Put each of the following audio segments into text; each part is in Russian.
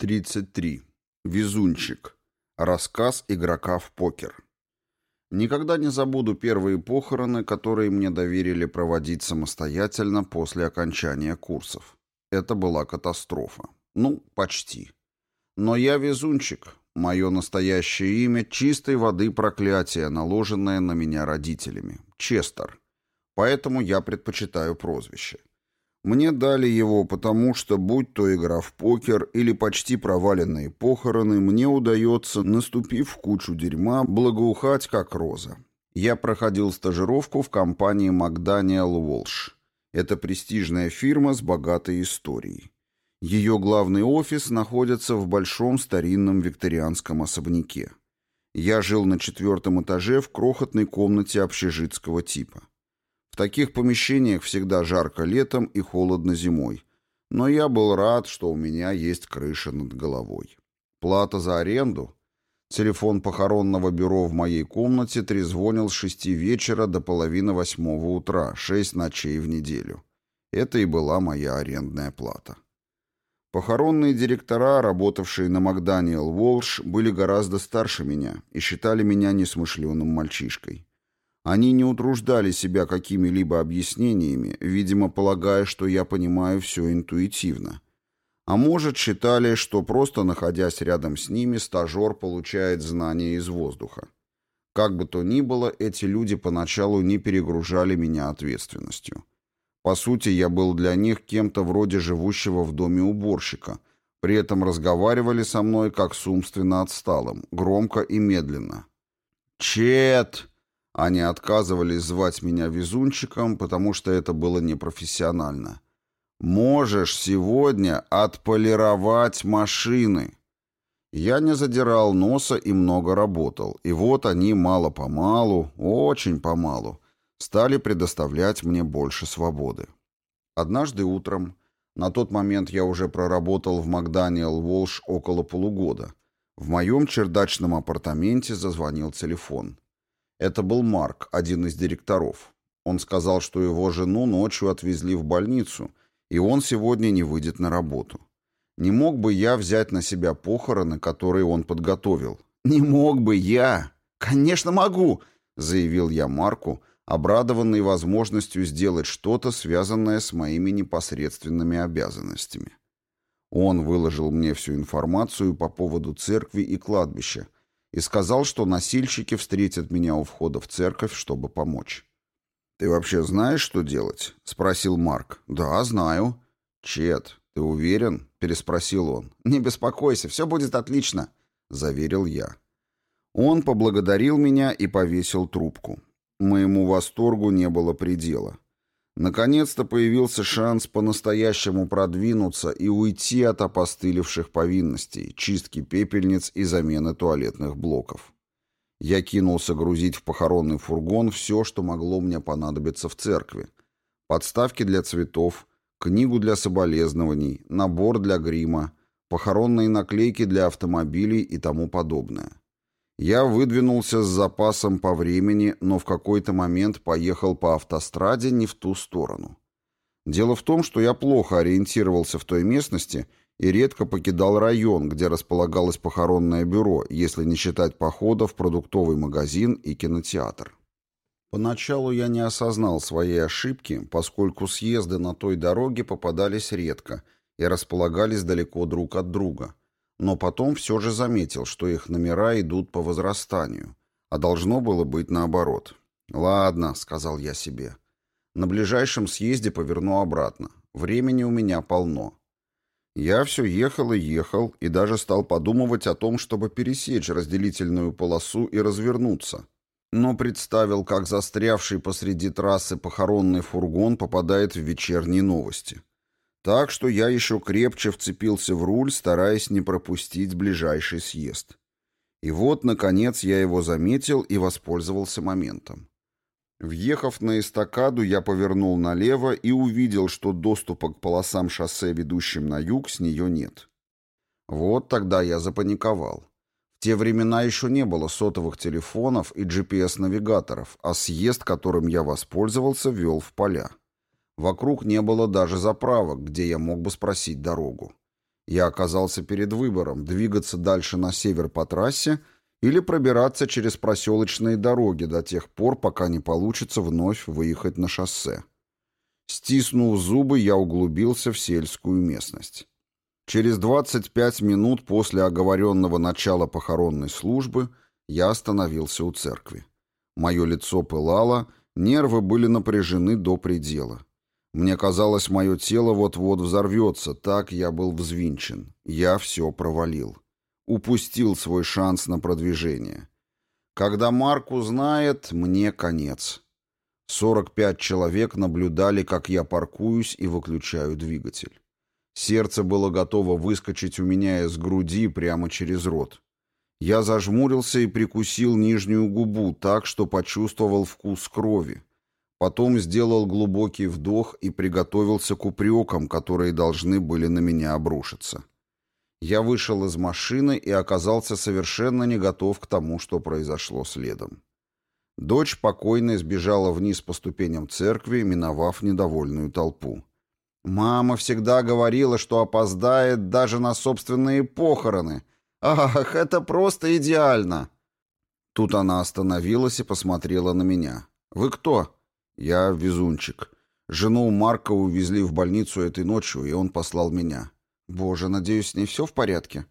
33. Везунчик. Рассказ игрока в покер. Никогда не забуду первые похороны, которые мне доверили проводить самостоятельно после окончания курсов. Это была катастрофа. Ну, почти. Но я везунчик. Мое настоящее имя — чистой воды проклятие, наложенное на меня родителями. Честер. Поэтому я предпочитаю прозвище. Мне дали его потому, что, будь то игра в покер или почти проваленные похороны, мне удается, наступив в кучу дерьма, благоухать как роза. Я проходил стажировку в компании «Макданиэл Уолш». Это престижная фирма с богатой историей. Ее главный офис находится в большом старинном викторианском особняке. Я жил на четвертом этаже в крохотной комнате общежитского типа таких помещениях всегда жарко летом и холодно зимой. Но я был рад, что у меня есть крыша над головой. Плата за аренду? Телефон похоронного бюро в моей комнате трезвонил с шести вечера до половины восьмого утра, шесть ночей в неделю. Это и была моя арендная плата. Похоронные директора, работавшие на Макданиэл Волш, были гораздо старше меня и считали меня несмышленым мальчишкой. Они не утруждали себя какими-либо объяснениями, видимо, полагая, что я понимаю все интуитивно. А может, считали, что просто находясь рядом с ними, стажер получает знания из воздуха. Как бы то ни было, эти люди поначалу не перегружали меня ответственностью. По сути, я был для них кем-то вроде живущего в доме уборщика, при этом разговаривали со мной как с умственно отсталым, громко и медленно. «Чет!» Они отказывались звать меня везунчиком, потому что это было непрофессионально. «Можешь сегодня отполировать машины». Я не задирал носа и много работал, и вот они мало-помалу, очень помалу, стали предоставлять мне больше свободы. Однажды утром, на тот момент я уже проработал в Макданиэл Волш около полугода, в моем чердачном апартаменте зазвонил телефон. Это был Марк, один из директоров. Он сказал, что его жену ночью отвезли в больницу, и он сегодня не выйдет на работу. Не мог бы я взять на себя похороны, которые он подготовил? Не мог бы я! Конечно, могу! Заявил я Марку, обрадованный возможностью сделать что-то, связанное с моими непосредственными обязанностями. Он выложил мне всю информацию по поводу церкви и кладбища, и сказал, что носильщики встретят меня у входа в церковь, чтобы помочь. «Ты вообще знаешь, что делать?» — спросил Марк. «Да, знаю». «Чет, ты уверен?» — переспросил он. «Не беспокойся, все будет отлично», — заверил я. Он поблагодарил меня и повесил трубку. Моему восторгу не было предела. Наконец-то появился шанс по-настоящему продвинуться и уйти от опостылевших повинностей, чистки пепельниц и замены туалетных блоков. Я кинулся грузить в похоронный фургон все, что могло мне понадобиться в церкви. Подставки для цветов, книгу для соболезнований, набор для грима, похоронные наклейки для автомобилей и тому подобное. Я выдвинулся с запасом по времени, но в какой-то момент поехал по автостраде не в ту сторону. Дело в том, что я плохо ориентировался в той местности и редко покидал район, где располагалось похоронное бюро, если не считать похода в продуктовый магазин и кинотеатр. Поначалу я не осознал своей ошибки, поскольку съезды на той дороге попадались редко и располагались далеко друг от друга – но потом все же заметил, что их номера идут по возрастанию, а должно было быть наоборот. «Ладно», — сказал я себе. «На ближайшем съезде поверну обратно. Времени у меня полно». Я все ехал и ехал, и даже стал подумывать о том, чтобы пересечь разделительную полосу и развернуться. Но представил, как застрявший посреди трассы похоронный фургон попадает в вечерние новости. Так что я еще крепче вцепился в руль, стараясь не пропустить ближайший съезд. И вот, наконец, я его заметил и воспользовался моментом. Въехав на эстакаду, я повернул налево и увидел, что доступа к полосам шоссе, ведущим на юг, с нее нет. Вот тогда я запаниковал. В те времена еще не было сотовых телефонов и GPS-навигаторов, а съезд, которым я воспользовался, вел в поля. Вокруг не было даже заправок, где я мог бы спросить дорогу. Я оказался перед выбором – двигаться дальше на север по трассе или пробираться через проселочные дороги до тех пор, пока не получится вновь выехать на шоссе. Стиснув зубы, я углубился в сельскую местность. Через 25 минут после оговоренного начала похоронной службы я остановился у церкви. Мое лицо пылало, нервы были напряжены до предела. Мне казалось, мое тело вот-вот взорвется, так я был взвинчен. Я все провалил. Упустил свой шанс на продвижение. Когда Марк узнает, мне конец. 45 человек наблюдали, как я паркуюсь и выключаю двигатель. Сердце было готово выскочить у меня из груди прямо через рот. Я зажмурился и прикусил нижнюю губу так, что почувствовал вкус крови. Потом сделал глубокий вдох и приготовился к упрекам, которые должны были на меня обрушиться. Я вышел из машины и оказался совершенно не готов к тому, что произошло следом. Дочь покойной сбежала вниз по ступеням церкви, миновав недовольную толпу. Мама всегда говорила, что опоздает даже на собственные похороны. Ах, это просто идеально. Тут она остановилась и посмотрела на меня. Вы кто? Я везунчик. Жену Марка увезли в больницу этой ночью, и он послал меня. Боже, надеюсь, с ней все в порядке.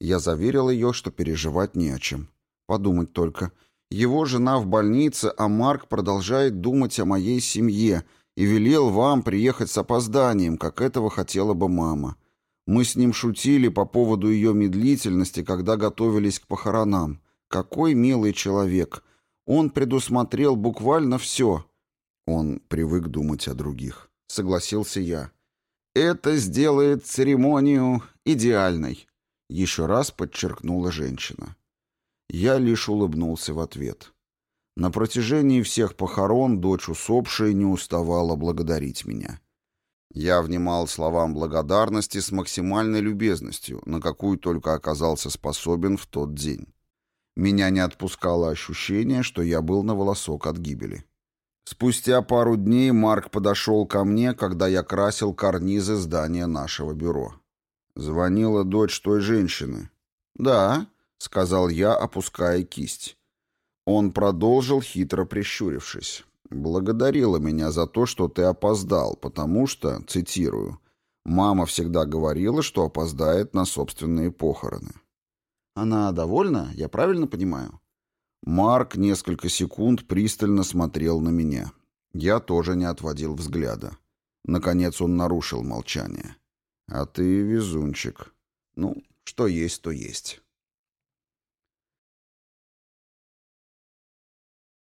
Я заверил ее, что переживать не о чем. Подумать только. Его жена в больнице, а Марк продолжает думать о моей семье и велел вам приехать с опозданием, как этого хотела бы мама. Мы с ним шутили по поводу ее медлительности, когда готовились к похоронам. Какой милый человек. Он предусмотрел буквально все. Он привык думать о других. Согласился я. Это сделает церемонию идеальной. Еще раз подчеркнула женщина. Я лишь улыбнулся в ответ. На протяжении всех похорон дочь усопшей не уставала благодарить меня. Я внимал словам благодарности с максимальной любезностью, на какую только оказался способен в тот день. Меня не отпускало ощущение, что я был на волосок от гибели. Спустя пару дней Марк подошел ко мне, когда я красил карнизы здания нашего бюро. Звонила дочь той женщины. «Да», — сказал я, опуская кисть. Он продолжил, хитро прищурившись. «Благодарила меня за то, что ты опоздал, потому что, цитирую, мама всегда говорила, что опоздает на собственные похороны». «Она довольна? Я правильно понимаю?» Марк несколько секунд пристально смотрел на меня. Я тоже не отводил взгляда. Наконец он нарушил молчание. «А ты везунчик. Ну, что есть, то есть».